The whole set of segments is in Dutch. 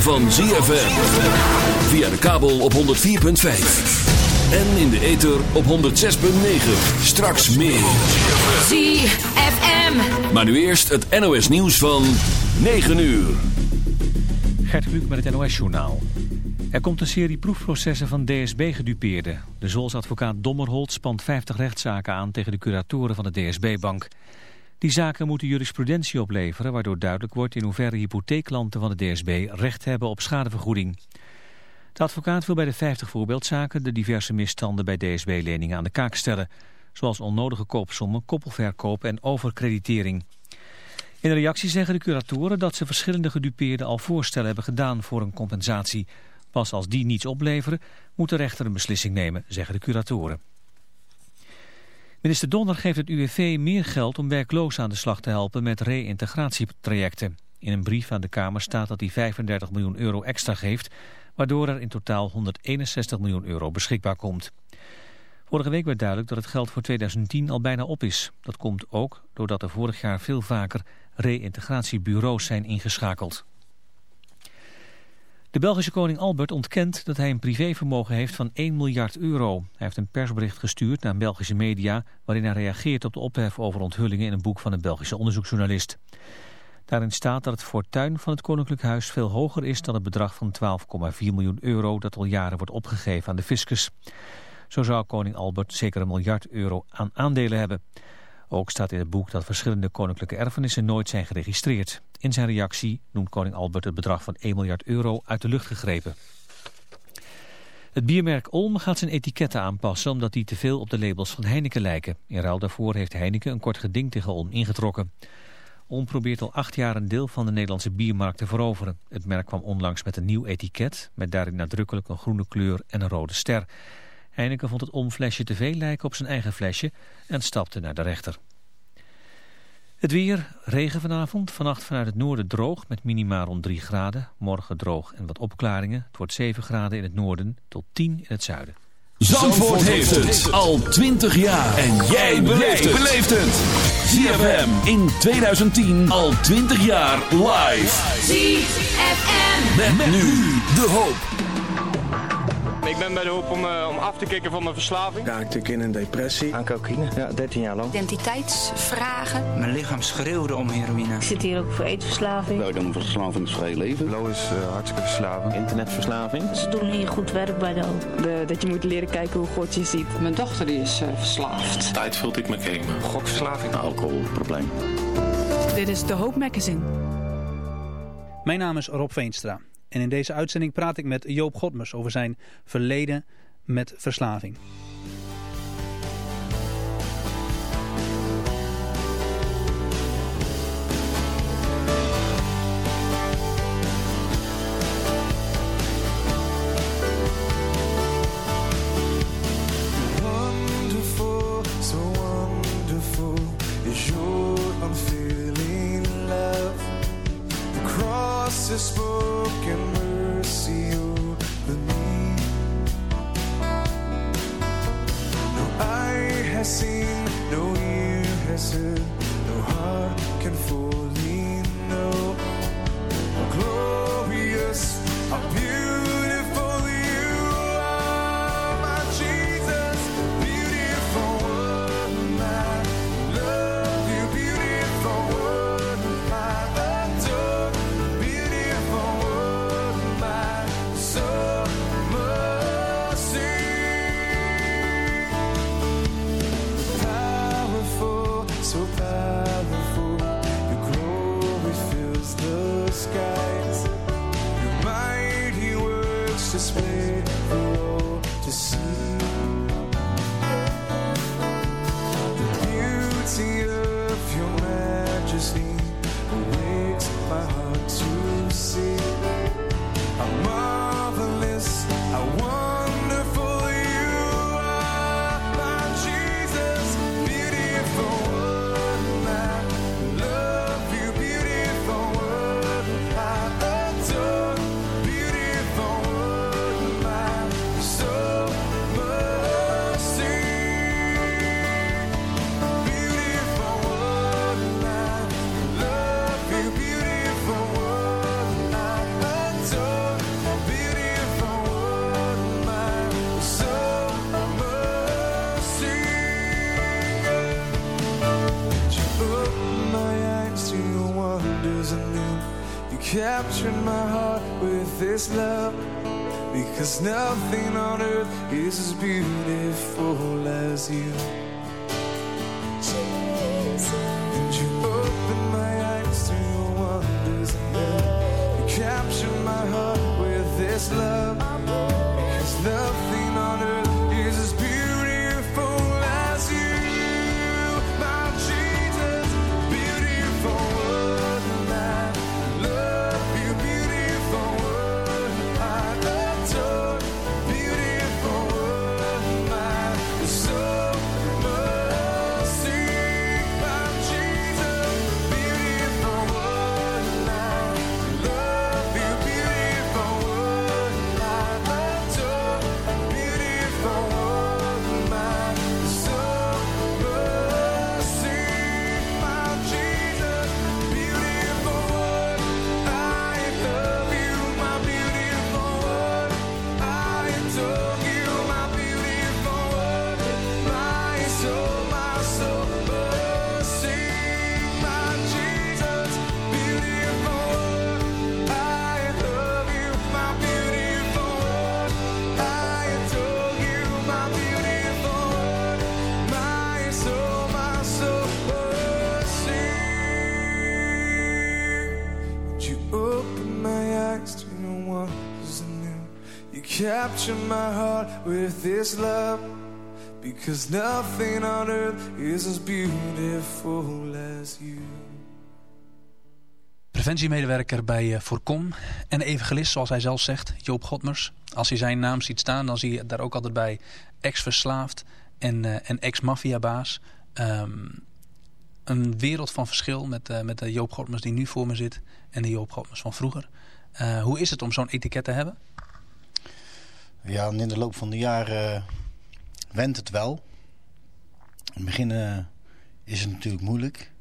van ZFM. Via de kabel op 104.5. En in de ether op 106.9. Straks meer. ZFM. Maar nu eerst het NOS nieuws van 9 uur. Gert Kluk met het NOS journaal. Er komt een serie proefprocessen van DSB-gedupeerden. De Zolsadvocaat Dommerholt spant 50 rechtszaken aan tegen de curatoren van de DSB-bank. Die zaken moeten jurisprudentie opleveren... waardoor duidelijk wordt in hoeverre hypotheeklanten van de DSB recht hebben op schadevergoeding. De advocaat wil bij de 50 voorbeeldzaken de diverse misstanden bij DSB-leningen aan de kaak stellen. Zoals onnodige koopsommen, koppelverkoop en overkreditering. In reactie zeggen de curatoren dat ze verschillende gedupeerden al voorstellen hebben gedaan voor een compensatie. Pas als die niets opleveren moet de rechter een beslissing nemen, zeggen de curatoren. Minister Donner geeft het UWV meer geld om werklozen aan de slag te helpen met reïntegratietrajecten. In een brief aan de Kamer staat dat hij 35 miljoen euro extra geeft, waardoor er in totaal 161 miljoen euro beschikbaar komt. Vorige week werd duidelijk dat het geld voor 2010 al bijna op is. Dat komt ook doordat er vorig jaar veel vaker reïntegratiebureaus zijn ingeschakeld. De Belgische koning Albert ontkent dat hij een privévermogen heeft van 1 miljard euro. Hij heeft een persbericht gestuurd naar Belgische media... waarin hij reageert op de ophef over onthullingen in een boek van een Belgische onderzoeksjournalist. Daarin staat dat het fortuin van het Koninklijk Huis veel hoger is... dan het bedrag van 12,4 miljoen euro dat al jaren wordt opgegeven aan de fiscus. Zo zou koning Albert zeker een miljard euro aan aandelen hebben... Ook staat in het boek dat verschillende koninklijke erfenissen nooit zijn geregistreerd. In zijn reactie noemt koning Albert het bedrag van 1 miljard euro uit de lucht gegrepen. Het biermerk Olm gaat zijn etiketten aanpassen omdat die te veel op de labels van Heineken lijken. In ruil daarvoor heeft Heineken een kort geding tegen Olm ingetrokken. Olm probeert al acht jaar een deel van de Nederlandse biermarkt te veroveren. Het merk kwam onlangs met een nieuw etiket, met daarin nadrukkelijk een groene kleur en een rode ster. Heineken vond het omflesje te veel lijken op zijn eigen flesje en stapte naar de rechter. Het weer, regen vanavond, vannacht vanuit het noorden droog met minima rond 3 graden. Morgen droog en wat opklaringen. Het wordt 7 graden in het noorden tot 10 in het zuiden. Zandvoort, heeft het al 20 jaar. En jij beleeft het. ZFM in 2010 al 20 jaar live. ZFM. met nu de hoop. Ik ben bij de hoop om, uh, om af te kicken van mijn verslaving. Raakte in een depressie. Aan cocaïne, ja, 13 jaar lang. Identiteitsvragen. Mijn lichaam schreeuwde om heroïne. Ik zit hier ook voor eetverslaving. Nou, ik een verslavingsvrij leven. Lo is uh, hartstikke verslaving. Internetverslaving. Ze doen hier goed werk bij de hoop. De, dat je moet leren kijken hoe God je ziet. Mijn dochter die is uh, verslaafd. Tijd vult ik me gamen. Gokverslaving. Alcoholprobleem. Dit is de Hoop Magazine. Mijn naam is Rob Veenstra. En in deze uitzending praat ik met Joop Godmers over zijn verleden met verslaving. Spoken Because nothing on earth is as beautiful as you. And you opened my eyes to your wonders anew. You captured my heart with this love. Capture my heart with this love. Because nothing on earth is as beautiful as you. Preventiemedewerker bij eh, Voorkom en evangelist, zoals hij zelf zegt, Joop Godmers. Als hij zijn naam ziet staan, dan zie je daar ook altijd bij ex-verslaafd en, eh, en ex-maffiabaas. Ehm, een wereld van verschil met, eh, met de Joop Godmers die nu voor me zit en de Joop Godmers van vroeger. Hoe is het om zo'n etiket te hebben? Ja, in de loop van de jaren went het wel. In het begin uh, is het natuurlijk moeilijk.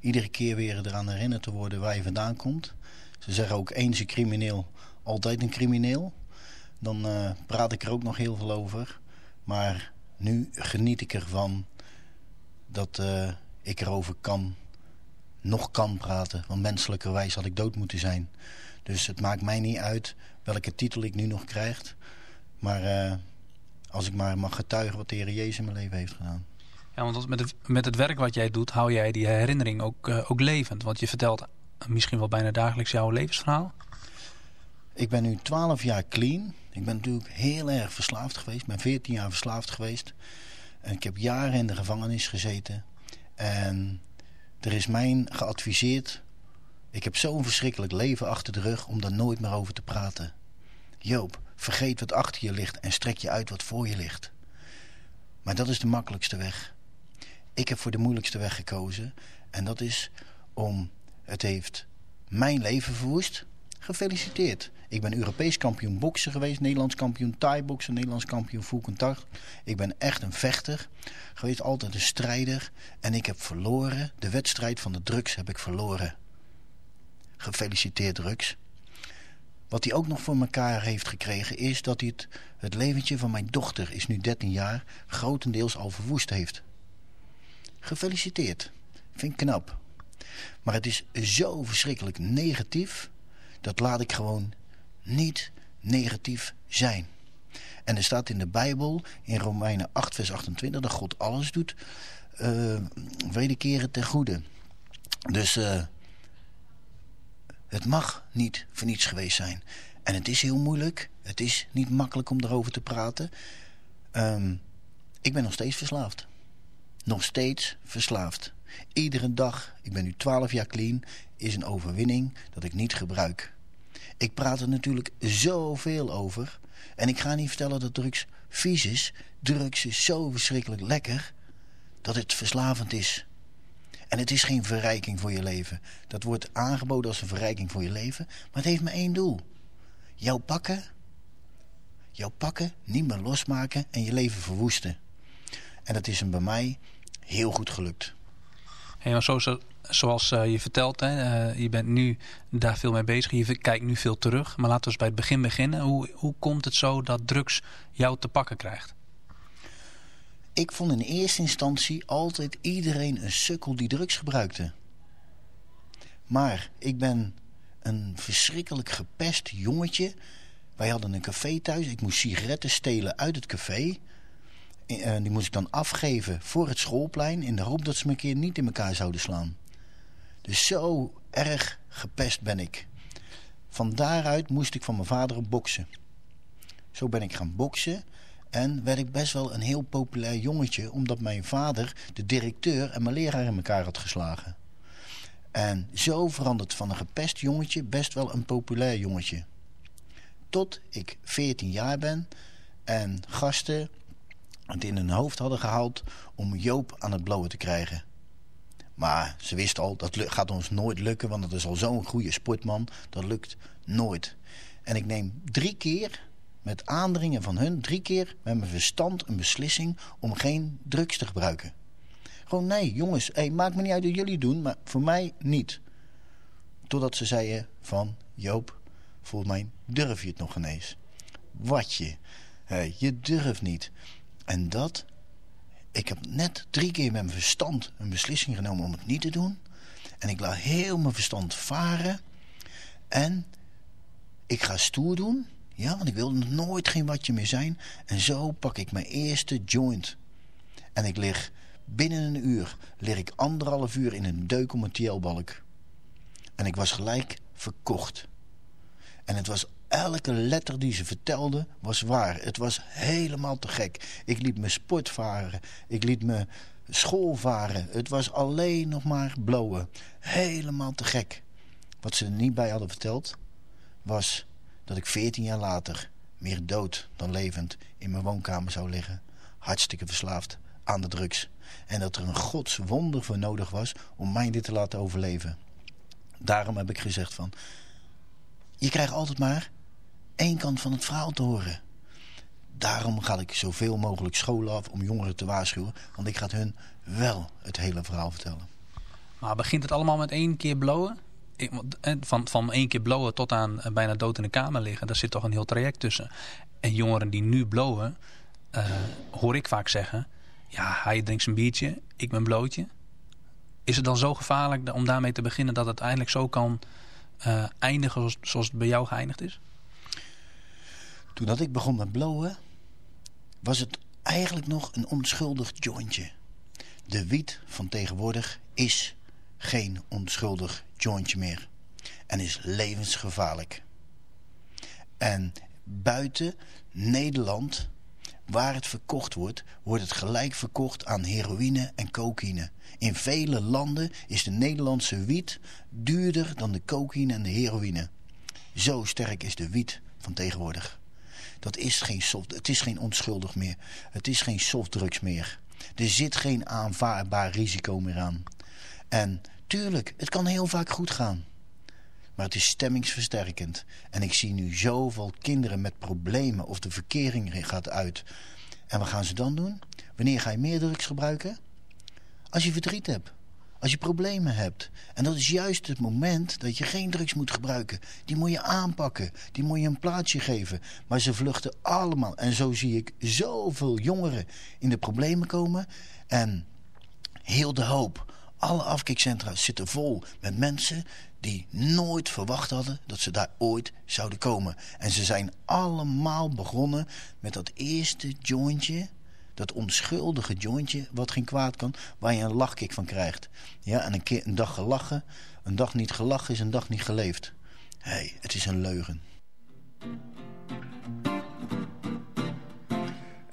Iedere keer weer eraan herinnerd te worden waar je vandaan komt. Ze zeggen ook eens een crimineel, altijd een crimineel. Dan uh, praat ik er ook nog heel veel over. Maar nu geniet ik ervan dat uh, ik erover kan, nog kan praten. Want menselijkerwijs had ik dood moeten zijn. Dus het maakt mij niet uit welke titel ik nu nog krijg. Maar uh, als ik maar mag getuigen wat de Heer Jezus in mijn leven heeft gedaan. Ja, want met het, met het werk wat jij doet, hou jij die herinnering ook, uh, ook levend. Want je vertelt misschien wel bijna dagelijks jouw levensverhaal. Ik ben nu 12 jaar clean. Ik ben natuurlijk heel erg verslaafd geweest. Ik ben 14 jaar verslaafd geweest. En ik heb jaren in de gevangenis gezeten. En er is mij geadviseerd... Ik heb zo'n verschrikkelijk leven achter de rug om daar nooit meer over te praten. Joop, vergeet wat achter je ligt en strek je uit wat voor je ligt. Maar dat is de makkelijkste weg. Ik heb voor de moeilijkste weg gekozen. En dat is om... Het heeft mijn leven verwoest. Gefeliciteerd. Ik ben Europees kampioen boksen geweest. Nederlands kampioen thai-boksen. Nederlands kampioen full. Ik ben echt een vechter geweest. Altijd een strijder. En ik heb verloren. De wedstrijd van de drugs heb ik verloren. Gefeliciteerd drugs. Wat hij ook nog voor elkaar heeft gekregen is dat hij het, leventje van mijn dochter, is nu 13 jaar, grotendeels al verwoest heeft. Gefeliciteerd. Vind ik knap. Maar het is zo verschrikkelijk negatief, dat laat ik gewoon niet negatief zijn. En er staat in de Bijbel, in Romeinen 8 vers 28, dat God alles doet, uh, wederkeren ten goede. Dus uh, het mag niet voor niets geweest zijn. En het is heel moeilijk. Het is niet makkelijk om erover te praten. Um, ik ben nog steeds verslaafd. Nog steeds verslaafd. Iedere dag, ik ben nu 12 jaar clean, is een overwinning dat ik niet gebruik. Ik praat er natuurlijk zoveel over. En ik ga niet vertellen dat drugs vies is. Drugs is zo verschrikkelijk lekker dat het verslavend is. En het is geen verrijking voor je leven. Dat wordt aangeboden als een verrijking voor je leven. Maar het heeft maar één doel. Jou pakken. Jou pakken, niet meer losmaken en je leven verwoesten. En dat is hem bij mij heel goed gelukt. Hey, maar zo, zoals uh, je vertelt, hè, uh, je bent nu daar veel mee bezig. Je kijkt nu veel terug. Maar laten we eens bij het begin beginnen. Hoe, hoe komt het zo dat drugs jou te pakken krijgt? Ik vond in eerste instantie altijd iedereen een sukkel die drugs gebruikte. Maar ik ben een verschrikkelijk gepest jongetje. Wij hadden een café thuis. Ik moest sigaretten stelen uit het café. Die moest ik dan afgeven voor het schoolplein... in de hoop dat ze me een keer niet in elkaar zouden slaan. Dus zo erg gepest ben ik. Van daaruit moest ik van mijn vader boksen. Zo ben ik gaan boksen... En werd ik best wel een heel populair jongetje... omdat mijn vader, de directeur en mijn leraar in elkaar had geslagen. En zo verandert van een gepest jongetje best wel een populair jongetje. Tot ik 14 jaar ben en gasten het in hun hoofd hadden gehaald om Joop aan het blowen te krijgen. Maar ze wisten al, dat gaat ons nooit lukken, want het is al zo'n goede sportman. Dat lukt nooit. En ik neem drie keer, met aandringen van hun, drie keer met mijn verstand een beslissing om geen drugs te gebruiken. Gewoon nee, jongens, hey, maakt me niet uit wat jullie doen, maar voor mij niet. Totdat ze zeiden van, Joop, volgens mij durf je het nog ineens. Wat je, je durft niet. En dat, ik heb net drie keer met mijn verstand een beslissing genomen om het niet te doen. En ik laat heel mijn verstand varen. En ik ga stoer doen. Ja, want ik wilde nooit geen watje meer zijn. En zo pak ik mijn eerste joint. En ik lig binnen een uur, lig ik anderhalf uur in een deuk om een TL-balk. En ik was gelijk verkocht. En het was elke letter die ze vertelde was waar. Het was helemaal te gek. Ik liet me sport varen. Ik liet me school varen. Het was alleen nog maar blowen. Helemaal te gek. Wat ze er niet bij hadden verteld... was dat ik veertien jaar later... meer dood dan levend in mijn woonkamer zou liggen. Hartstikke verslaafd aan de drugs. En dat er een godswonder voor nodig was om mij dit te laten overleven. Daarom heb ik gezegd van... Je krijgt altijd maar één kant van het verhaal te horen. Daarom ga ik zoveel mogelijk scholen af om jongeren te waarschuwen. Want ik ga hun wel het hele verhaal vertellen. Maar begint het allemaal met één keer blowen? Van, van één keer blowen tot aan eh, bijna dood in de kamer liggen. Daar zit toch een heel traject tussen. En jongeren die nu blowen, uh, hoor ik vaak zeggen... Ja, hij drinkt zijn biertje, ik ben blootje. Is het dan zo gevaarlijk om daarmee te beginnen... dat het eindelijk zo kan eindigen zoals, zoals het bij jou geëindigd is? Toen dat ik begon met blowen, was het eigenlijk nog een onschuldig jointje. De wiet van tegenwoordig is geen onschuldig jointje meer. En is levensgevaarlijk. En buiten Nederland, waar het verkocht wordt, wordt het gelijk verkocht aan heroïne en cocaïne. In vele landen is de Nederlandse wiet duurder dan de cocaïne en de heroïne. Zo sterk is de wiet van tegenwoordig. Dat is geen soft, het is geen onschuldig meer. Het is geen softdrugs meer. Er zit geen aanvaardbaar risico meer aan. En tuurlijk, het kan heel vaak goed gaan. Maar het is stemmingsversterkend. En ik zie nu zoveel kinderen met problemen of de verkering gaat uit. En wat gaan ze dan doen? Wanneer ga je meer drugs gebruiken? Als je verdriet hebt. Als je problemen hebt. En dat is juist het moment dat je geen drugs moet gebruiken. Die moet je aanpakken. Die moet je een plaatsje geven. Maar ze vluchten allemaal. En zo zie ik zoveel jongeren in de problemen komen. En heel de hoop. Alle afkikcentra zitten vol met mensen die nooit verwacht hadden dat ze daar ooit zouden komen. En ze zijn allemaal begonnen met dat eerste jointje dat onschuldige jointje wat geen kwaad kan, waar je een lachkick van krijgt. Ja, en een, keer, een dag gelachen, een dag niet gelachen is een dag niet geleefd. Hé, het is een leugen.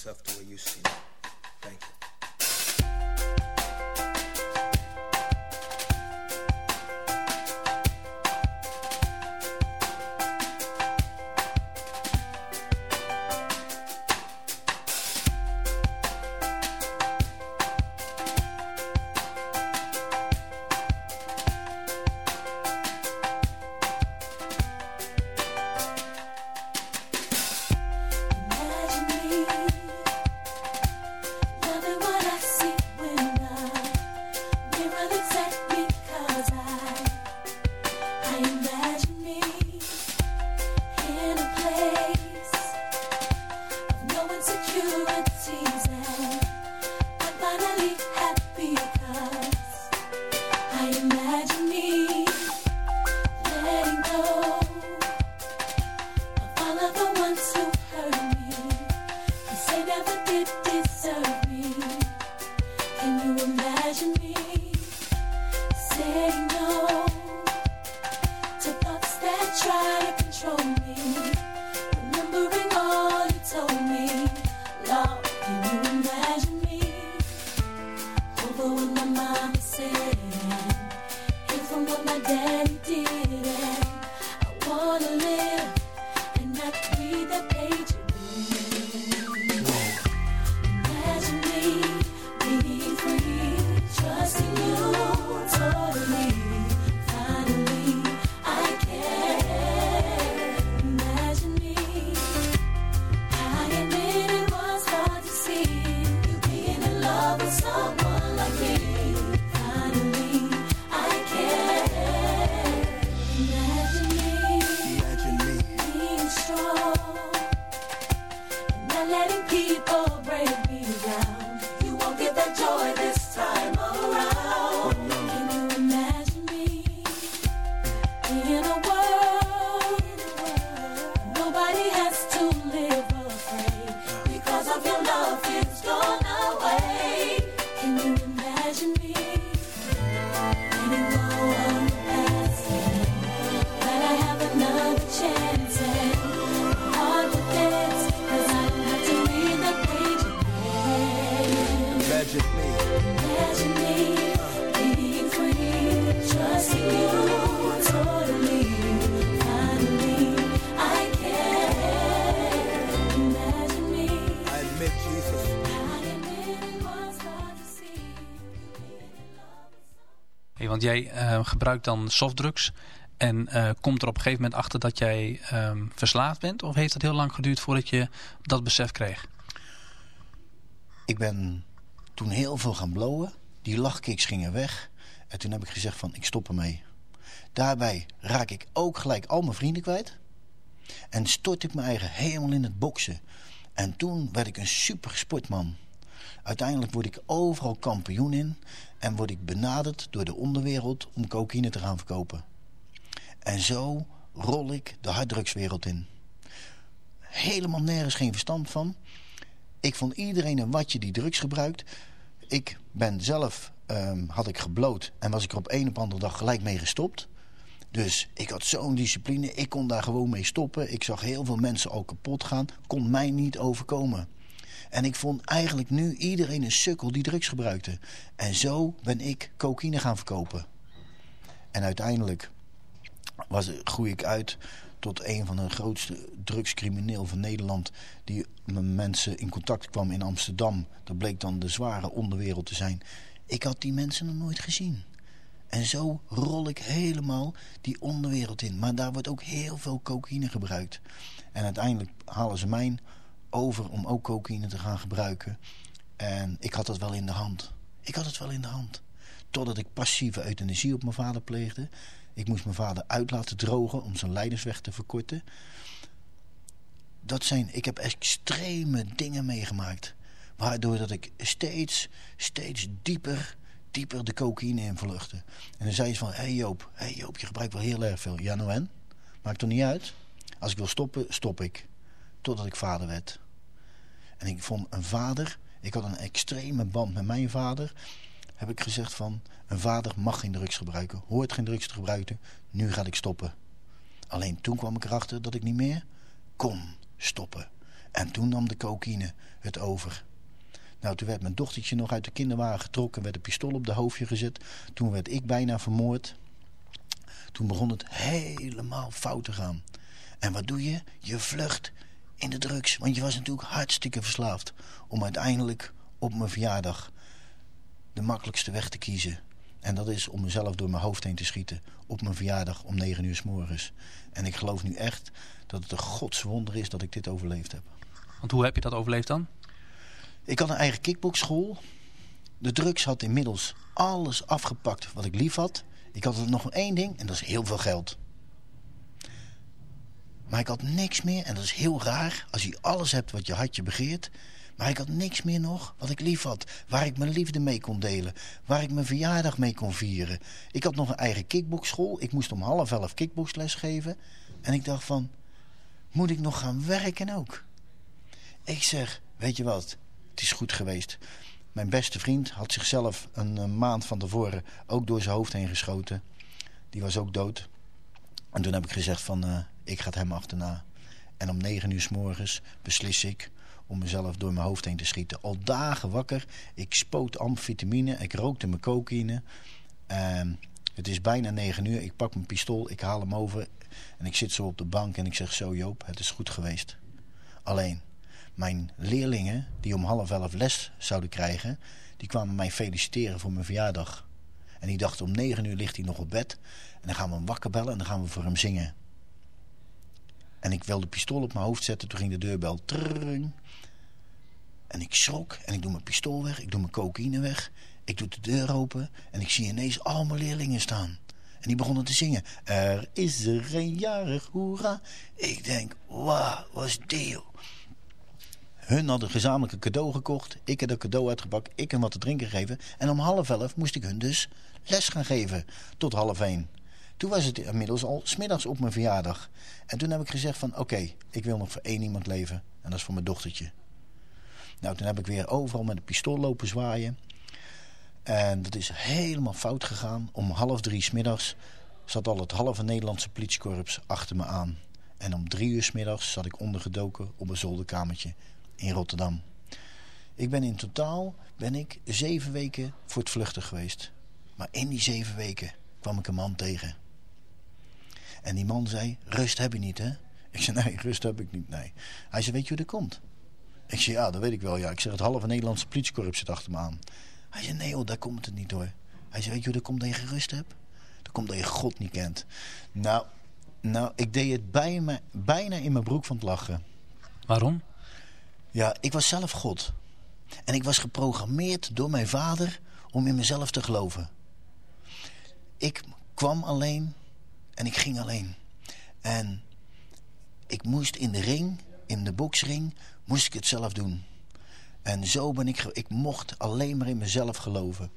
yourself the way you see me. Gebruikt dan softdrugs en uh, komt er op een gegeven moment achter dat jij um, verslaafd bent? Of heeft het heel lang geduurd voordat je dat besef kreeg? Ik ben toen heel veel gaan blowen. Die lachkicks gingen weg. En toen heb ik gezegd van ik stop ermee. Daarbij raak ik ook gelijk al mijn vrienden kwijt. En stort ik mijn eigen helemaal in het boksen. En toen werd ik een super sportman. Uiteindelijk word ik overal kampioen in en word ik benaderd door de onderwereld om cocaïne te gaan verkopen. En zo rol ik de harddrugswereld in. Helemaal nergens geen verstand van. Ik vond iedereen een watje die drugs gebruikt. Ik ben zelf, um, had ik gebloot en was ik er op een of andere dag gelijk mee gestopt. Dus ik had zo'n discipline, ik kon daar gewoon mee stoppen. Ik zag heel veel mensen al kapot gaan, kon mij niet overkomen. En ik vond eigenlijk nu iedereen een sukkel die drugs gebruikte. En zo ben ik cocaïne gaan verkopen. En uiteindelijk was, groei ik uit tot een van de grootste drugscrimineel van Nederland... die met mensen in contact kwam in Amsterdam. Dat bleek dan de zware onderwereld te zijn. Ik had die mensen nog nooit gezien. En zo rol ik helemaal die onderwereld in. Maar daar wordt ook heel veel cocaïne gebruikt. En uiteindelijk halen ze mijn over om ook cocaïne te gaan gebruiken. En ik had dat wel in de hand. Ik had het wel in de hand. Totdat ik passieve euthanasie op mijn vader pleegde. Ik moest mijn vader uit laten drogen om zijn leidersweg te verkorten. dat zijn, ik heb extreme dingen meegemaakt. Waardoor dat ik steeds, steeds dieper, dieper de cocaïne in verluchtte. En dan zei ze van, hé hey Joop, hey Joop, je gebruikt wel heel erg veel. Ja, nou en? Maakt toch niet uit? Als ik wil stoppen, stop ik. Totdat ik vader werd. En ik vond een vader, ik had een extreme band met mijn vader. Heb ik gezegd van, een vader mag geen drugs gebruiken. Hoort geen drugs te gebruiken, nu ga ik stoppen. Alleen toen kwam ik erachter dat ik niet meer kon stoppen. En toen nam de cocaïne het over. Nou, toen werd mijn dochtertje nog uit de kinderwagen getrokken... werd een pistool op de hoofdje gezet. Toen werd ik bijna vermoord. Toen begon het helemaal fout te gaan. En wat doe je? Je vlucht in de drugs. Want je was natuurlijk hartstikke verslaafd. Om uiteindelijk op mijn verjaardag de makkelijkste weg te kiezen. En dat is om mezelf door mijn hoofd heen te schieten. Op mijn verjaardag om 9 uur s morgens. En ik geloof nu echt dat het een godswonder is dat ik dit overleefd heb. Want hoe heb je dat overleefd dan? Ik had een eigen kickboxschool. De drugs had inmiddels alles afgepakt wat ik lief had. Ik had nog één ding en dat is heel veel geld. Maar ik had niks meer en dat is heel raar. Als je alles hebt wat je hartje begeert. Maar ik had niks meer nog wat ik lief had. Waar ik mijn liefde mee kon delen. Waar ik mijn verjaardag mee kon vieren. Ik had nog een eigen kickboxschool. Ik moest om half elf kickboxles geven. En ik dacht van, moet ik nog gaan werken ook? Ik zeg, weet je wat, het is goed geweest. Mijn beste vriend had zichzelf een, maand van tevoren ook door zijn hoofd heen geschoten. Die was ook dood. En toen heb ik gezegd van, uh, ik ga hem achterna. En om negen uur s morgens beslis ik om mezelf door mijn hoofd heen te schieten. Al dagen wakker. Ik spoot amfetamine. Ik rookte mijn cocaïne. Uh, het is bijna negen uur. Ik pak mijn pistool. Ik haal hem over. En ik zit zo op de bank en ik zeg zo Joop, het is goed geweest. Alleen, mijn leerlingen die om half elf les zouden krijgen... die kwamen mij feliciteren voor mijn verjaardag. En die dachten om negen uur ligt hij nog op bed. En dan gaan we hem wakker bellen en dan gaan we voor hem zingen. En ik wilde de pistool op mijn hoofd zetten. Toen ging de deurbel. Trrrring. En ik schrok en ik doe mijn pistool weg. Ik doe mijn cocaïne weg. Ik doe de deur open. En ik zie ineens al mijn leerlingen staan. En die begonnen te zingen. Er is een jarig, hoera. Ik denk, wauw, was deal. Hun hadden gezamenlijk cadeau gekocht. Ik heb een cadeau uitgepakt. Ik heb wat te drinken gegeven. En om half elf moest ik hun dus les gaan geven. Tot half één. Toen was het inmiddels al smiddags op mijn verjaardag. En toen heb ik gezegd van oké, ik wil nog voor één iemand leven. En dat is voor mijn dochtertje. Nou, toen heb ik weer overal met een pistool lopen zwaaien. En dat is helemaal fout gegaan. Om half drie smiddags zat al het halve Nederlandse politiekorps achter me aan. En om drie uur smiddags zat ik ondergedoken op een zolderkamertje in Rotterdam. Ik ben in totaal ben ik zeven weken voor het vluchten geweest. Maar in die zeven weken kwam ik een man tegen. En die man zei, rust heb je niet hè? Ik zei, nee, rust heb ik niet, nee. Hij zei, weet je hoe dat komt? Ik zei, ja, dat weet ik wel, ja. Ik zeg, het halve Nederlandse politiekorps zit achter me aan. Hij zei, nee hoor, daar komt het niet door. Hij zei, weet je hoe dat komt dat je gerust hebt? Dat komt dat je God niet kent. Nou, nou ik deed het bijna, bijna in mijn broek van het lachen. Waarom? Ja, ik was zelf God. En ik was geprogrammeerd door mijn vader om in mezelf te geloven. Ik kwam alleen en ik ging alleen. En ik moest in de ring, in de boksring, moest ik het zelf doen. En zo ben ik, ik mocht alleen maar in mezelf geloven.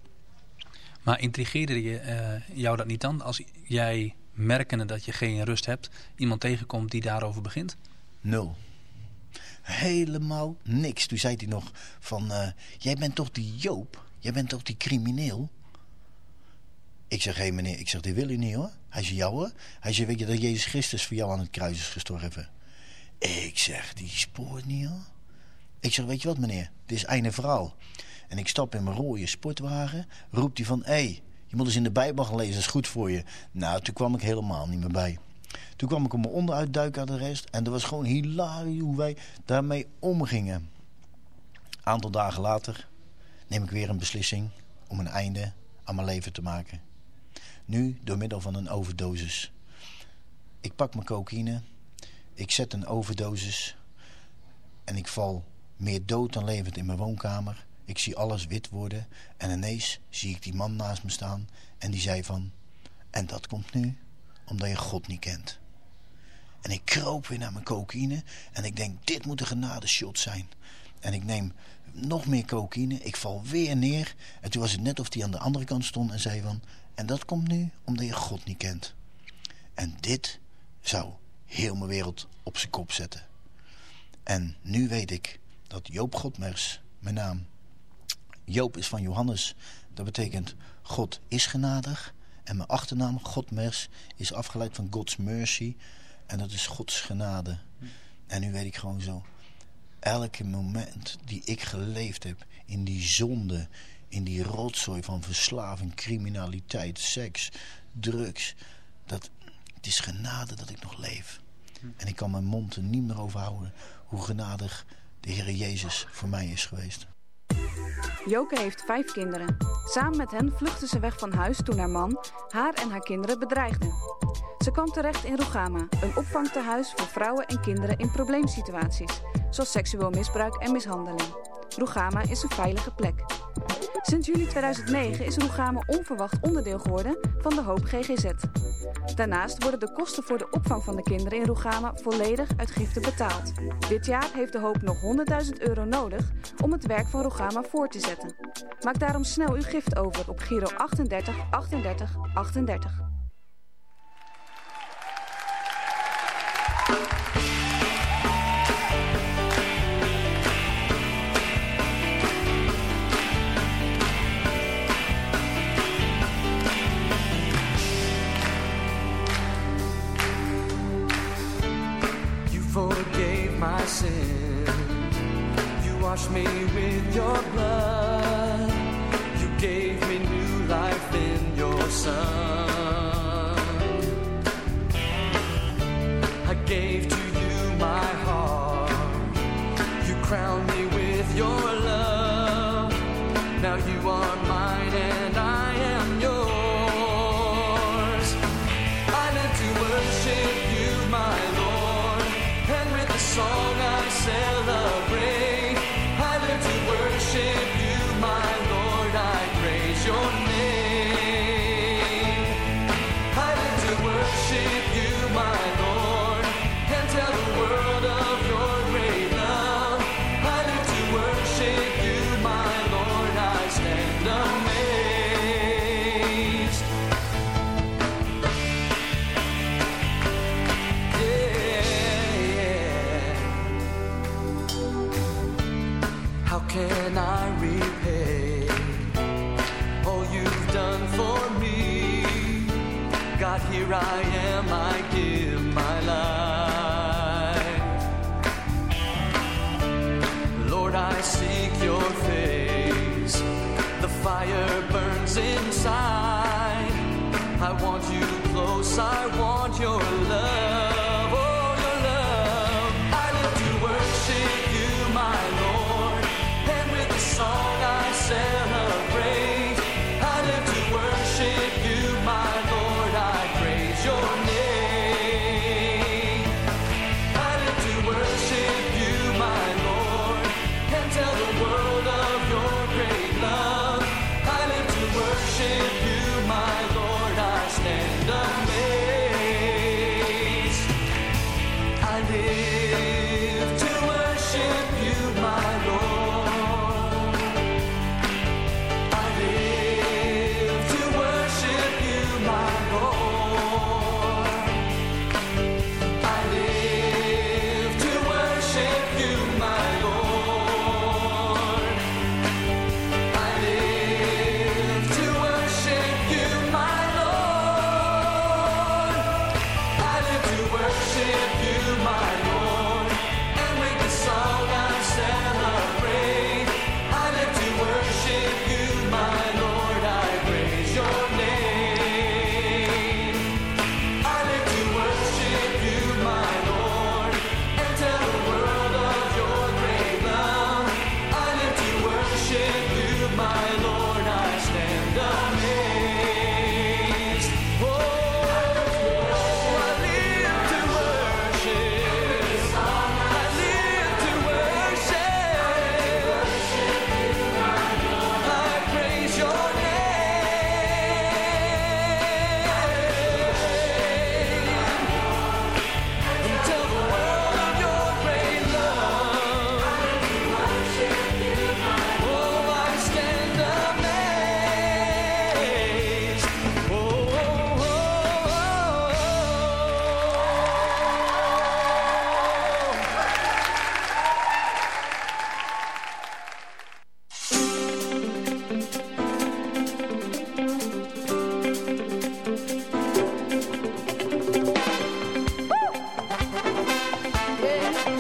Maar intrigeerde je, uh, jou dat niet dan? Als jij merkende dat je geen rust hebt, iemand tegenkomt die daarover begint? Nul. Helemaal niks. Toen zei hij nog van, uh, jij bent toch die Joop? Jij bent toch die crimineel? Ik zeg, hé hey meneer, ik zeg, dit wil u niet hoor. Hij zei, jou hoor. Hij zei, weet je dat Jezus Christus voor jou aan het kruis is gestorven? Ik zeg, die spoort niet hoor. Ik zeg, weet je wat meneer, dit is einde verhaal. En ik stap in mijn rode sportwagen, roept hij van, hé, hey, je moet eens in de Bijbel gaan lezen, dat is goed voor je. Nou, toen kwam ik helemaal niet meer bij. Toen kwam ik op mijn onderuit duiken aan de rest en dat was gewoon hilarisch hoe wij daarmee omgingen. Aantal dagen later neem ik weer een beslissing om een einde aan mijn leven te maken. Nu door middel van een overdosis. Ik pak mijn cocaïne, ik zet een overdosis en ik val meer dood dan levend in mijn woonkamer. Ik zie alles wit worden en ineens zie ik die man naast me staan en die zei van... En dat komt nu omdat je God niet kent. En ik kroop weer naar mijn cocaïne. En ik denk, dit moet een genadeshot zijn. En ik neem nog meer cocaïne. Ik val weer neer. En toen was het net of hij aan de andere kant stond en zei van... En dat komt nu omdat je God niet kent. En dit zou heel mijn wereld op zijn kop zetten. En nu weet ik dat Joop Godmers, mijn naam... Joop is van Johannes. Dat betekent God is genadig. En mijn achternaam, Godmers, is afgeleid van God's mercy. En dat is Gods genade. En nu weet ik gewoon zo. Elke moment die ik geleefd heb in die zonde, in die rotzooi van verslaving, criminaliteit, seks, drugs. Dat, het is genade dat ik nog leef. En ik kan mijn mond er niet meer over houden hoe genadig de Heer Jezus voor mij is geweest. Joke heeft vijf kinderen. Samen met hen vluchtte ze weg van huis toen haar man haar en haar kinderen bedreigde. Ze kwam terecht in Rugama, een opvangtehuis voor vrouwen en kinderen in probleemsituaties, zoals seksueel misbruik en mishandeling. Rugama is een veilige plek. Sinds juli 2009 is Rugama onverwacht onderdeel geworden van de Hoop GGZ. Daarnaast worden de kosten voor de opvang van de kinderen in Rugama volledig uit giften betaald. Dit jaar heeft de Hoop nog 100.000 euro nodig om het werk van Rugama voor te zetten. Maak daarom snel uw gift over op Giro 38 38 38. Sin. You washed me with your blood. You gave me new life in your Son. I gave to you my heart. You crowned yeah.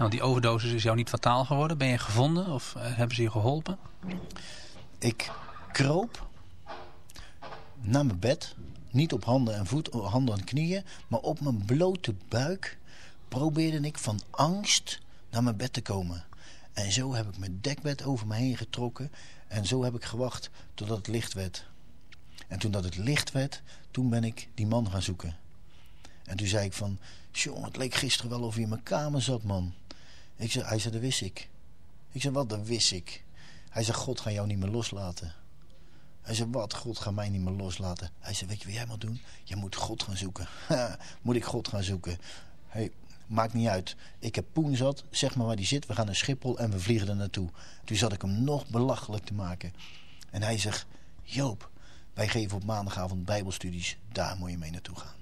Want die overdosis is jou niet fataal geworden. Ben je gevonden of hebben ze je geholpen? Ik kroop naar mijn bed. Niet op handen en voet, handen en knieën. Maar op mijn blote buik probeerde ik van angst naar mijn bed te komen. En zo heb ik mijn dekbed over me heen getrokken. En zo heb ik gewacht totdat het licht werd. En toen dat het licht werd, toen ben ik die man gaan zoeken. En toen zei ik van, jongen, het leek gisteren wel of je in mijn kamer zat, man. Ik zei, hij zei, dat wist ik. Ik zei, wat, dat wist ik. Hij zei, God gaat jou niet meer loslaten. Hij zei, wat, God gaat mij niet meer loslaten. Hij zei, weet je wat jij moet doen? Je moet God gaan zoeken. moet ik God gaan zoeken? Hey, maakt niet uit. Ik heb poen zat, zeg maar waar die zit. We gaan naar Schiphol en we vliegen er naartoe. Toen zat ik hem nog belachelijk te maken. En hij zegt, Joop, wij geven op maandagavond bijbelstudies. Daar moet je mee naartoe gaan.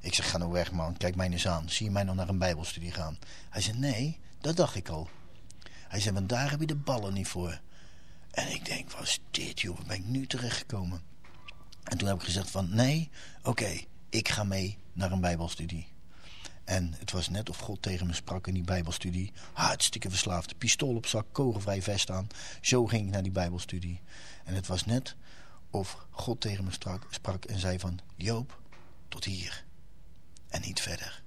Ik zeg, ga nou weg man, kijk mij eens aan. Zie je mij nog naar een bijbelstudie gaan? Hij zei, nee, dat dacht ik al. Hij zei, want daar heb je de ballen niet voor. En ik denk, wat dit joh, ben ik nu terechtgekomen? En toen heb ik gezegd van, nee, oké, ik ga mee naar een bijbelstudie. En het was net of God tegen me sprak in die bijbelstudie. Hartstikke verslaafd, pistool op zak, kogelvrij vest aan. Zo ging ik naar die bijbelstudie. En het was net of God tegen me sprak en zei van... Joop, tot hier en niet verder.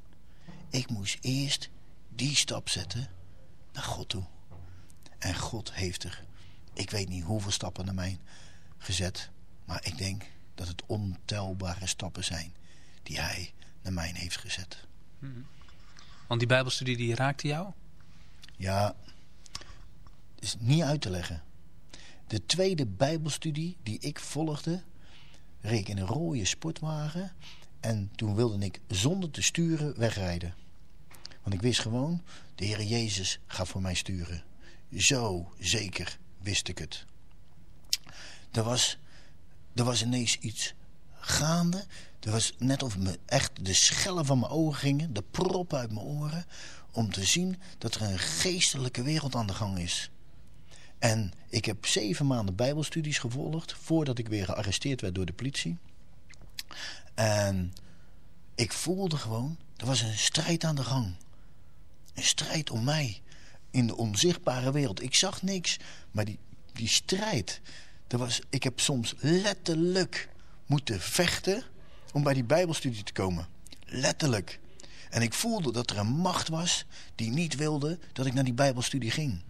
Ik moest eerst die stap zetten naar God toe. En God heeft er, ik weet niet hoeveel stappen naar mij gezet... maar ik denk dat het ontelbare stappen zijn die hij naar mij heeft gezet. Hmm. Want die bijbelstudie die raakte jou? Ja, is niet uit te leggen. De tweede bijbelstudie die ik volgde... reed in een rode sportwagen... en toen wilde ik zonder te sturen wegrijden. Want ik wist gewoon, de Heer Jezus gaat voor mij sturen. Zo zeker wist ik het. Er was, er was ineens iets gaande. Er was net of me echt de schellen van mijn ogen gingen, de prop uit mijn oren, om te zien dat er een geestelijke wereld aan de gang is. En ik heb zeven maanden bijbelstudies gevolgd voordat ik weer gearresteerd werd door de politie. En ik voelde gewoon, er was een strijd aan de gang. Een strijd om mij. In de onzichtbare wereld. Ik zag niks. Maar die, die strijd. Er was, ik heb soms letterlijk moeten vechten om bij die bijbelstudie te komen. Letterlijk. En ik voelde dat er een macht was die niet wilde dat ik naar die bijbelstudie ging.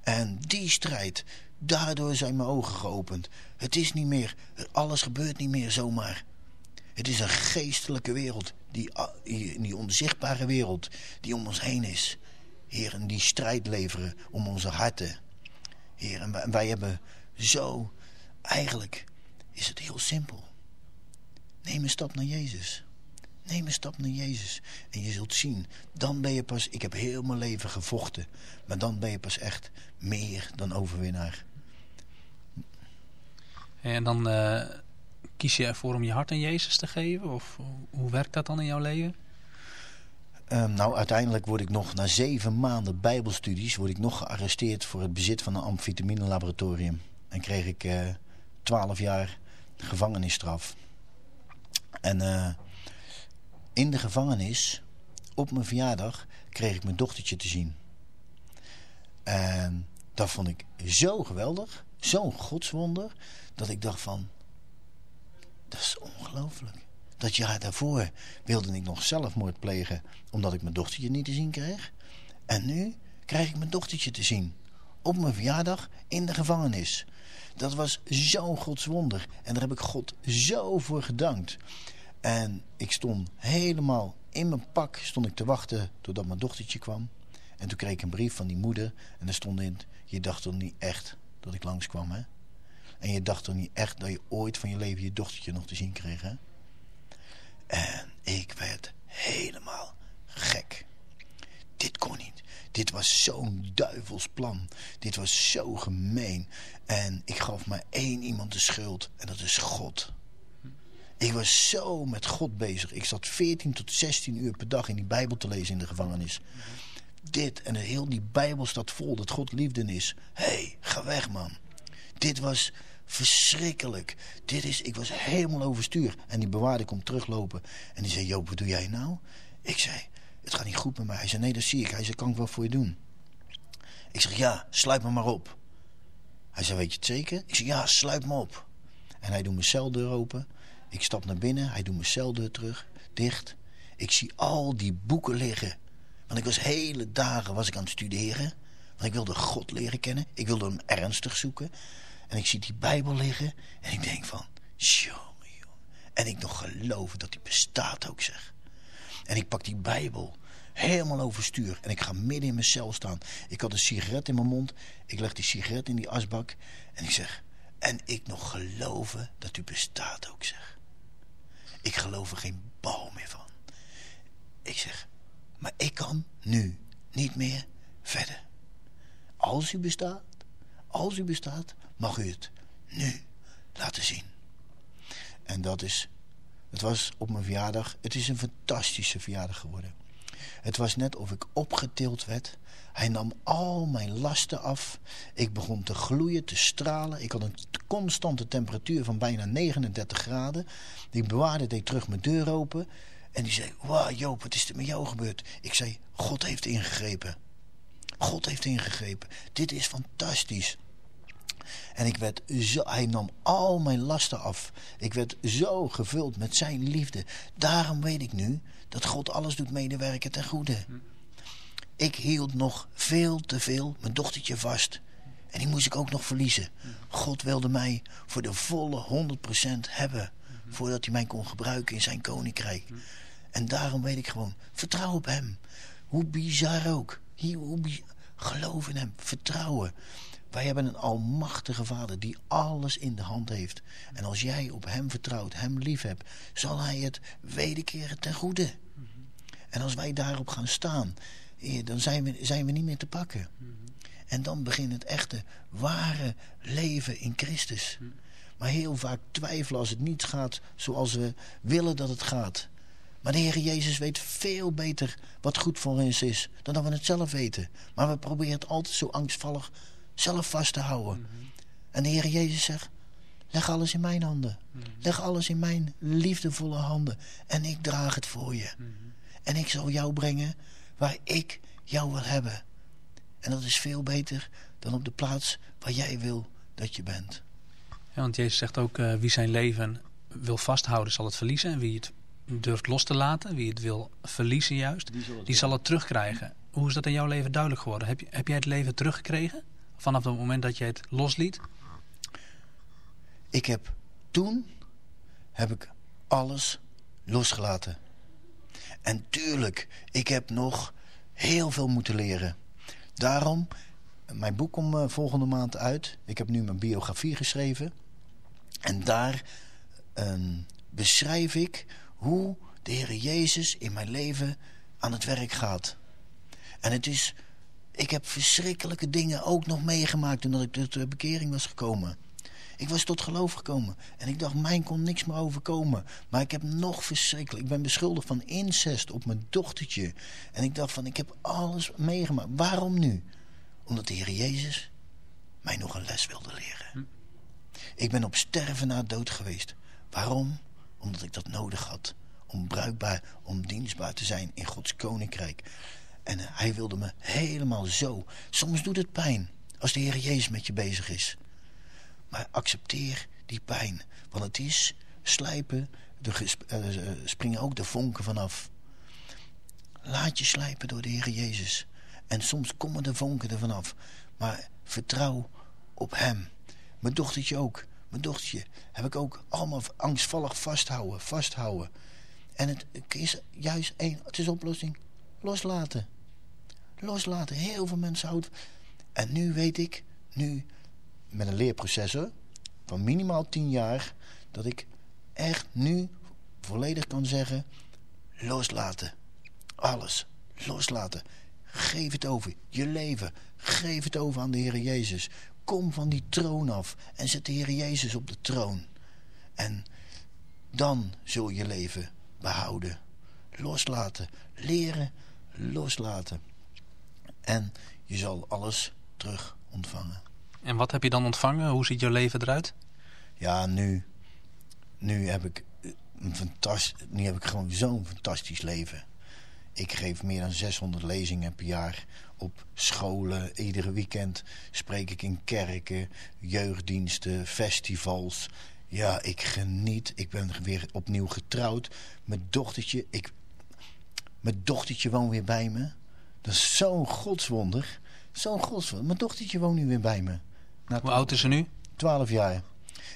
En die strijd, daardoor zijn mijn ogen geopend. Het is niet meer, alles gebeurt niet meer zomaar. Het is een geestelijke wereld, die, die onzichtbare wereld die om ons heen is. Heer, die strijd leveren om onze harten. Heer, en wij, hebben zo, eigenlijk is het heel simpel. Neem een stap naar Jezus. Neem een stap naar Jezus. En je zult zien, dan ben je pas... Ik heb heel mijn leven gevochten. Maar dan ben je pas echt meer dan overwinnaar. En dan uh, kies je ervoor om je hart aan Jezus te geven? Of hoe werkt dat dan in jouw leven? Um, nou, uiteindelijk word ik nog na zeven maanden bijbelstudies... word ik nog gearresteerd voor het bezit van een amfetamine laboratorium. En kreeg ik uh, twaalf jaar gevangenisstraf. En uh, in de gevangenis, op mijn verjaardag, kreeg ik mijn dochtertje te zien. En dat vond ik zo geweldig, zo'n godswonder, dat ik dacht van, dat is ongelooflijk. Dat jaar daarvoor wilde ik nog zelfmoord plegen, omdat ik mijn dochtertje niet te zien kreeg. En nu krijg ik mijn dochtertje te zien. Op mijn verjaardag in de gevangenis. Dat was zo'n godswonder. En daar heb ik God zo voor gedankt. En ik stond helemaal in mijn pak stond ik te wachten totdat mijn dochtertje kwam. En toen kreeg ik een brief van die moeder. En er stond in, je dacht toch niet echt dat ik langskwam, hè? En je dacht toch niet echt dat je ooit van je leven je dochtertje nog te zien kreeg, hè? En ik werd helemaal gek. Dit kon niet. Dit was zo'n duivels plan. Dit was zo gemeen. En ik gaf maar één iemand de schuld. En dat is God. Ik was zo met God bezig. Ik zat 14 tot 16 uur per dag in die Bijbel te lezen in de gevangenis. Dit en heel die Bijbel staat vol dat God liefde is. Hé, hey, ga weg man. Dit was verschrikkelijk. Dit is, ik was helemaal overstuur. En die bewaarde komt teruglopen. En die zei, Joop, wat doe jij nou? Ik zei, het gaat niet goed met mij. Hij zei, nee, dat zie ik. Hij zei, kan ik wel voor je doen? Ik zeg, ja, sluit me maar op. Hij zei, weet je het zeker? Ik zeg, ja, sluit me op. En hij doet mijn celdeur open. Ik stap naar binnen. Hij doet mijn celdeur terug, dicht. Ik zie al die boeken liggen. Want ik was hele dagen was ik aan het studeren. Want ik wilde God leren kennen. Ik wilde hem ernstig zoeken. En ik zie die Bijbel liggen. En ik denk van, jongen. En ik nog geloven dat die bestaat ook, zeg. En ik pak die Bijbel helemaal overstuur. En ik ga midden in mijn cel staan. Ik had een sigaret in mijn mond. Ik leg die sigaret in die asbak. En ik zeg, en ik nog geloven dat u bestaat ook, zeg. Ik geloof er geen bal meer van. Ik zeg, maar ik kan nu niet meer verder. Als u bestaat, als u bestaat, mag u het nu laten zien. En dat is, het was op mijn verjaardag, het is een fantastische verjaardag geworden. Het was net of ik opgetild werd. Hij nam al mijn lasten af. Ik begon te gloeien, te stralen. Ik had een constante temperatuur van bijna 39 graden. Die bewaarde deed terug mijn deur open. En die zei, wauw Joop, wat is er met jou gebeurd? Ik zei, God heeft ingegrepen. God heeft ingegrepen. Dit is fantastisch. En ik werd zo, hij nam al mijn lasten af. Ik werd zo gevuld met zijn liefde. Daarom weet ik nu dat God alles doet medewerken ten goede. Ik hield nog veel te veel mijn dochtertje vast. En die moest ik ook nog verliezen. God wilde mij voor de volle 100% hebben. Voordat hij mij kon gebruiken in zijn koninkrijk. En daarom weet ik gewoon, vertrouw op hem. Hoe bizar ook. Hoe geloof in hem, vertrouwen. Wij hebben een almachtige vader die alles in de hand heeft. En als jij op hem vertrouwt, hem lief hebt, zal hij het wederkeren ten goede. En als wij daarop gaan staan, dan zijn we, zijn we niet meer te pakken. En dan begint het echte, ware leven in Christus. Maar heel vaak twijfelen als het niet gaat zoals we willen dat het gaat. Maar de Heer Jezus weet veel beter wat goed voor ons is dan dat we het zelf weten. Maar we proberen het altijd zo angstvallig zelf vast te houden. En de Heer Jezus zegt, leg alles in mijn handen. Leg alles in mijn liefdevolle handen. En ik draag het voor je. En ik zal jou brengen waar ik jou wil hebben. En dat is veel beter dan op de plaats waar jij wil dat je bent. Ja, want Jezus zegt ook, uh, wie zijn leven wil vasthouden zal het verliezen. En wie het durft los te laten, wie het wil verliezen juist, die zal het, die zal het terugkrijgen. Hoe is dat in jouw leven duidelijk geworden? Heb, je, heb jij het leven teruggekregen? Vanaf het moment dat je het losliet? Ik heb toen heb ik alles losgelaten. En tuurlijk, ik heb nog heel veel moeten leren. Daarom, mijn boek komt uh, volgende maand uit. Ik heb nu mijn biografie geschreven. En daar uh, beschrijf ik hoe de Heer Jezus in mijn leven aan het werk gaat. En het is ik heb verschrikkelijke dingen ook nog meegemaakt toen ik tot de bekering was gekomen. Ik was tot geloof gekomen. En ik dacht, mij kon niks meer overkomen. Maar ik heb nog verschrikkelijk. Ik ben beschuldigd van incest op mijn dochtertje. En ik dacht van, ik heb alles meegemaakt. Waarom nu? Omdat de Heer Jezus mij nog een les wilde leren. Hm. Ik ben op sterven na dood geweest. Waarom? Omdat ik dat nodig had. Om bruikbaar, om dienstbaar te zijn in Gods koninkrijk. En hij wilde me helemaal zo. Soms doet het pijn als de Heer Jezus met je bezig is. Maar accepteer die pijn. Want het is slijpen, er uh, springen ook de vonken vanaf. Laat je slijpen door de Heer Jezus. En soms komen de vonken er vanaf. Maar vertrouw op hem. Mijn dochtertje ook. Mijn dochtertje heb ik ook allemaal angstvallig vasthouden, vasthouden. En het is juist één, het is oplossing loslaten. Loslaten. Heel veel mensen houden... En nu weet ik, nu met een leerproces van minimaal 10 jaar... dat ik echt nu volledig kan zeggen... loslaten. Alles. Loslaten. Geef het over. Je leven. Geef het over aan de Heer Jezus. Kom van die troon af en zet de Heer Jezus op de troon. En dan zul je leven behouden. Loslaten. Leren loslaten. En je zal alles terug ontvangen. En wat heb je dan ontvangen? Hoe ziet je leven eruit? Ja, nu, nu heb ik een fantastisch, nu heb ik gewoon zo'n fantastisch leven. Ik geef meer dan 600 lezingen per jaar op scholen. Iedere weekend spreek ik in kerken, jeugddiensten, festivals. Ja, ik geniet. Ik ben weer opnieuw getrouwd. Mijn dochtertje, ik, mijn dochtertje woont weer bij me. Dat is zo'n godswonder. Zo'n godswonder. Mijn dochtertje woont nu weer bij me. Hoe oud is ze nu? 12 jaar.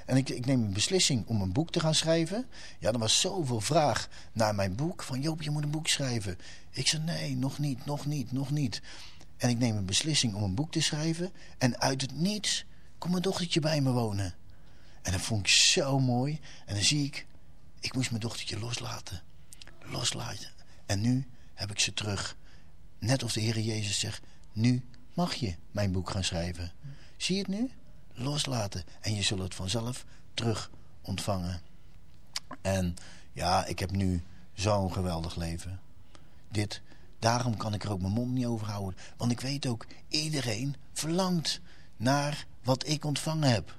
En ik, ik neem een beslissing om een boek te gaan schrijven. Ja, er was zoveel vraag naar mijn boek. Van Joop, je moet een boek schrijven. Ik zei nee, nog niet, nog niet, nog niet. En ik neem een beslissing om een boek te schrijven. En uit het niets komt mijn dochtertje bij me wonen. En dat vond ik zo mooi. En dan zie ik, ik moest mijn dochtertje loslaten. Loslaten. En nu heb ik ze terug. Net of de Heer Jezus zegt, nu mag je mijn boek gaan schrijven. Zie je het nu? Loslaten. En je zult het vanzelf terug ontvangen. En ja, ik heb nu zo'n geweldig leven. Dit, daarom kan ik er ook mijn mond niet over houden. Want ik weet ook, iedereen verlangt naar wat ik ontvangen heb.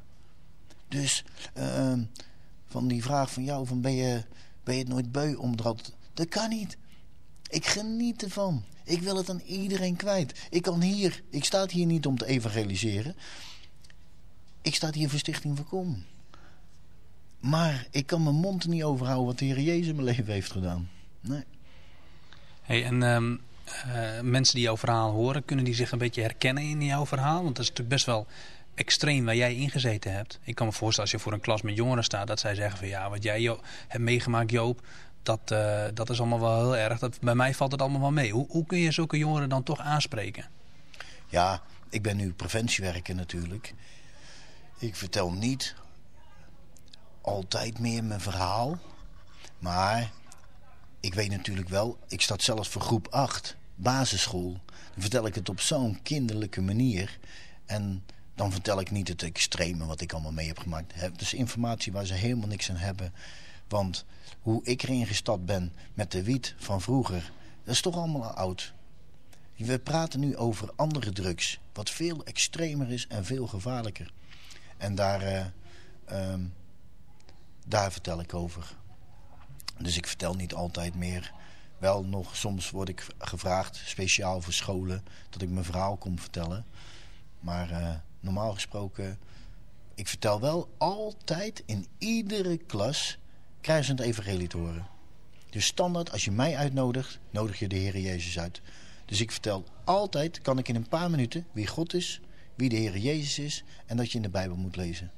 Dus uh, van die vraag van jou, van ben, je, ben je het nooit beu om dat... Dat kan niet. Ik geniet ervan. Ik wil het aan iedereen kwijt. Ik kan hier, ik sta hier niet om te evangeliseren. Ik sta hier voor Stichting Voorkom. Maar ik kan mijn mond niet overhouden wat de Heer Jezus in mijn leven heeft gedaan. Nee. Hey, en um, uh, mensen die jouw verhaal horen, kunnen die zich een beetje herkennen in jouw verhaal? Want dat is natuurlijk best wel extreem waar jij ingezeten hebt. Ik kan me voorstellen als je voor een klas met jongeren staat... dat zij zeggen van ja, wat jij hebt meegemaakt Joop... Dat, uh, dat is allemaal wel heel erg. Dat, bij mij valt het allemaal wel mee. Hoe, hoe kun je zulke jongeren dan toch aanspreken? Ja, ik ben nu preventiewerker natuurlijk. Ik vertel niet altijd meer mijn verhaal. Maar ik weet natuurlijk wel, ik sta zelfs voor groep 8, basisschool. Dan vertel ik het op zo'n kinderlijke manier. En dan vertel ik niet het extreme wat ik allemaal mee heb gemaakt. Het is informatie waar ze helemaal niks aan hebben. Want hoe ik erin gestapt ben met de wiet van vroeger, dat is toch allemaal oud. We praten nu over andere drugs, wat veel extremer is en veel gevaarlijker. En daar, uh, um, daar vertel ik over. Dus ik vertel niet altijd meer. Wel nog, soms word ik gevraagd, speciaal voor scholen, dat ik mijn verhaal kom vertellen. Maar uh, normaal gesproken, ik vertel wel altijd in iedere klas krijgen ze het evangelie te horen. Dus standaard, als je mij uitnodigt, nodig je de Heer Jezus uit. Dus ik vertel altijd, kan ik in een paar minuten, wie God is, wie de Heer Jezus is en dat je in de Bijbel moet lezen.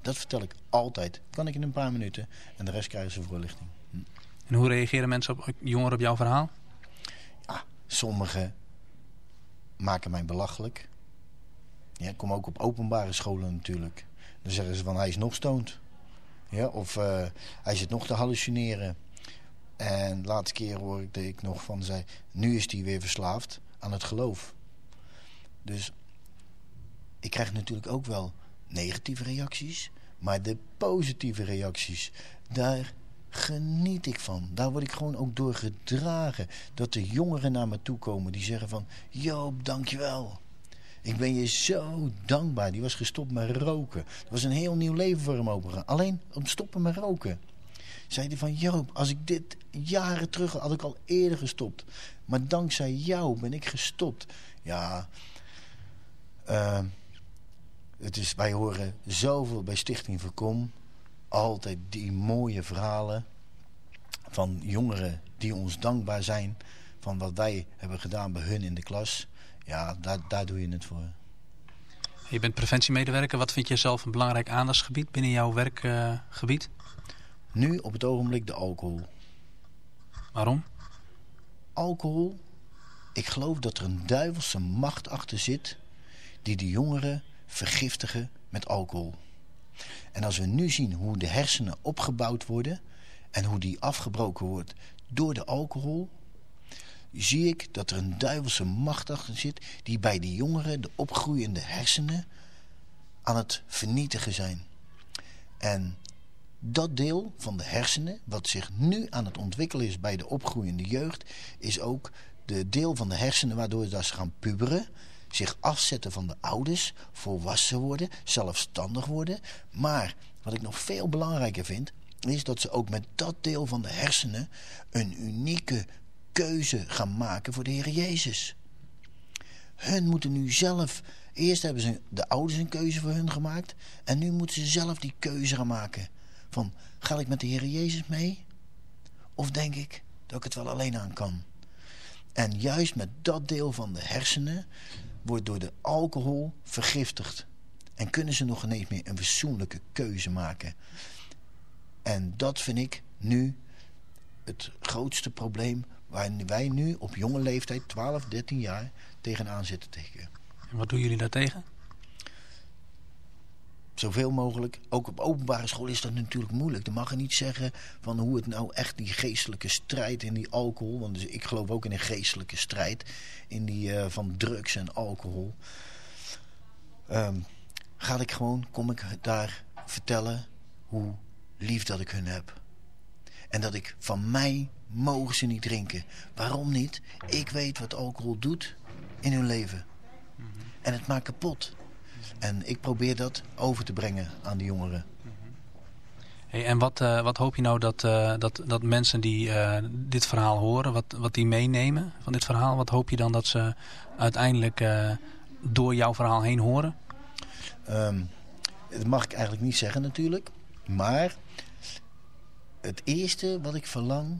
Dat vertel ik altijd. Kan ik in een paar minuten en de rest krijgen ze voorlichting. Hm. En hoe reageren mensen op jongeren op jouw verhaal? Ja, sommigen maken mij belachelijk. Ja, ik kom ook op openbare scholen natuurlijk. Dan zeggen ze van hij is nog stoned. Ja, of uh, hij zit nog te hallucineren. En de laatste keer hoor ik, ik nog van zei... nu is hij weer verslaafd aan het geloof. Dus ik krijg natuurlijk ook wel negatieve reacties. Maar de positieve reacties, daar geniet ik van. Daar word ik gewoon ook door gedragen. Dat de jongeren naar me toe komen die zeggen van... Joop, dankjewel. Ik ben je zo dankbaar. Die was gestopt met roken. Dat was een heel nieuw leven voor hem opengegaan. Alleen om stoppen met roken. Zei hij van, Joop, als ik dit jaren terug had, had ik al eerder gestopt. Maar dankzij jou ben ik gestopt. Ja, uh, het is, wij horen zoveel bij Stichting Verkom. Altijd die mooie verhalen van jongeren die ons dankbaar zijn... van wat wij hebben gedaan bij hun in de klas. Ja, daar, daar doe je het voor. Je bent preventiemedewerker. Wat vind je zelf een belangrijk aandachtsgebied binnen jouw werkgebied? Nu op het ogenblik de alcohol. Waarom? Alcohol. Ik geloof dat er een duivelse macht achter zit... die de jongeren vergiftigen met alcohol. En als we nu zien hoe de hersenen opgebouwd worden... en hoe die afgebroken wordt door de alcohol... zie ik dat er een duivelse macht achter zit... die bij de jongeren, de opgroeiende hersenen... aan het vernietigen zijn. En dat deel van de hersenen, wat zich nu aan het ontwikkelen is bij de opgroeiende jeugd... is ook de deel van de hersenen waardoor ze gaan puberen zich afzetten van de ouders, volwassen worden, zelfstandig worden. Maar wat ik nog veel belangrijker vind, is dat ze ook met dat deel van de hersenen een unieke keuze gaan maken voor de Heer Jezus. Hun moeten nu zelf... Eerst hebben ze de ouders een keuze voor hun gemaakt. En nu moeten ze zelf die keuze gaan maken. Van, ga ik met de Heer Jezus mee? Of denk ik dat ik het wel alleen aan kan? En juist met dat deel van de hersenen wordt door de alcohol vergiftigd. En kunnen ze nog ineens meer een fatsoenlijke keuze maken. En dat vind ik nu het grootste probleem waar wij nu op jonge leeftijd, 12, 13 jaar, tegenaan zitten tegen. En wat doen jullie daartegen? Zoveel mogelijk. Ook op openbare school is dat natuurlijk moeilijk. Dan mag je niet zeggen van hoe het nou echt die geestelijke strijd in die alcohol... want dus ik geloof ook in een geestelijke strijd in die uh, van drugs en alcohol... Um, ga ik gewoon, kom ik daar vertellen hoe lief dat ik hun heb. En dat ik van mij mogen ze niet drinken. Waarom niet? Ik weet wat alcohol doet in hun leven. En het maakt kapot. En ik probeer dat over te brengen aan de jongeren. Hey, en wat, uh, wat hoop je nou dat, uh, dat, dat mensen die uh, dit verhaal horen, wat, wat die meenemen van dit verhaal? Wat hoop je dan dat ze uiteindelijk door jouw verhaal heen horen? Um, dat mag ik eigenlijk niet zeggen natuurlijk. Maar het eerste wat ik verlang,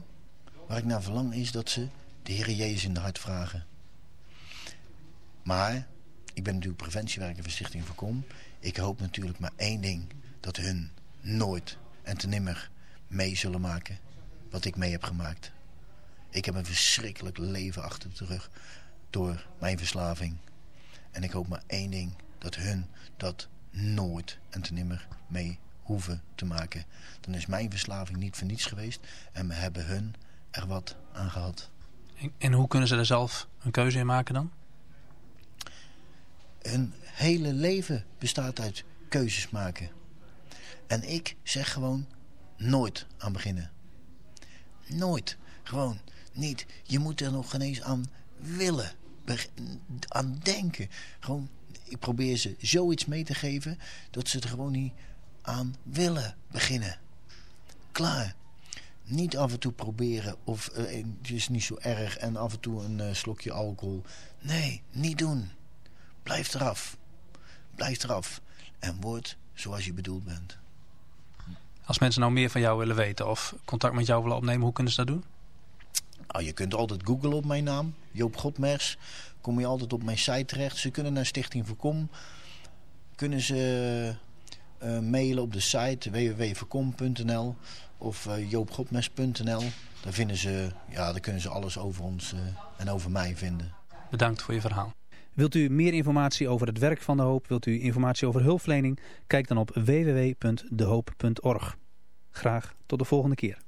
waar ik naar verlang, is dat ze de Heer Jezus in de hart vragen. Maar, ik ben natuurlijk preventiewerker van Stichting Voorkom. Ik hoop natuurlijk maar één ding. Dat hun nooit en te nimmer mee zullen maken wat ik mee heb gemaakt. Ik heb een verschrikkelijk leven achter de rug door mijn verslaving. En ik hoop maar één ding. Dat hun dat nooit en te nimmer mee hoeven te maken. Dan is mijn verslaving niet voor niets geweest. En we hebben hun er wat aan gehad. En, en hoe kunnen ze er zelf een keuze in maken dan? Hun hele leven bestaat uit keuzes maken. En ik zeg gewoon nooit aan beginnen. Nooit. Gewoon niet. Je moet er nog eens aan willen. Aan denken. Gewoon, ik probeer ze zoiets mee te geven... dat ze er gewoon niet aan willen beginnen. Klaar. Niet af en toe proberen of uh, het is niet zo erg en af en toe een uh, slokje alcohol. Nee, niet doen. Blijf eraf. Blijf eraf. En word zoals je bedoeld bent. Als mensen nou meer van jou willen weten of contact met jou willen opnemen, hoe kunnen ze dat doen? Nou, je kunt altijd googlen op mijn naam, Joop Godmers. Kom je altijd op mijn site terecht. Ze kunnen naar Stichting Voorkom. Kunnen ze uh, mailen op de site www.voorkom.nl of uh, joopgodmes.nl. Daar, vinden ze, ja, daar kunnen ze alles over ons uh, en over mij vinden. Bedankt voor je verhaal. Wilt u meer informatie over het werk van De Hoop? Wilt u informatie over hulpverlening? Kijk dan op www.dehoop.org. Graag tot de volgende keer.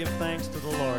Give thanks to the Lord.